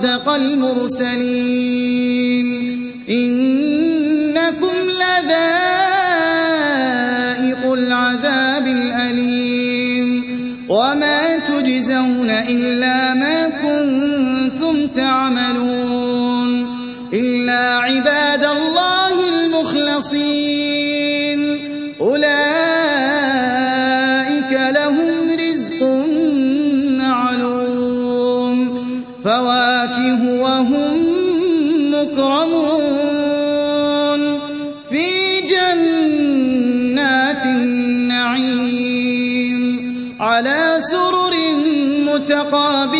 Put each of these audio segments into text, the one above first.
وصدق المرسلين. على سرر متقابلين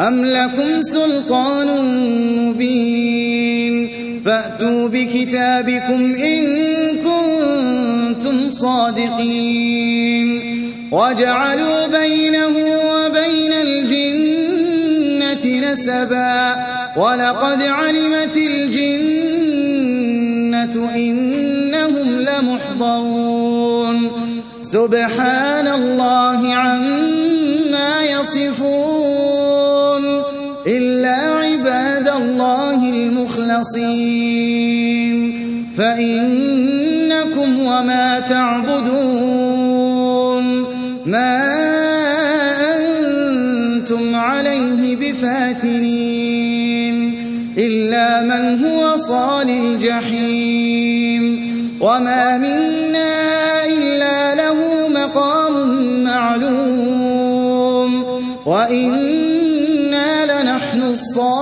أم لكم سلطان مبين؟ فأتوا بكتابكم إن كنتم صادقين. وجعلوا بينه وبين الجنة نسبا. ولقد علمت الجنة إنهم لمحضرون. سبحان الله عما يصفون. المخلصين فإنكم وما تعبدون ما أنتم عليه بفاتنين إلا من هو صال الجحيم وما منا إلا له مقام معلوم وإنا لنحن الصافون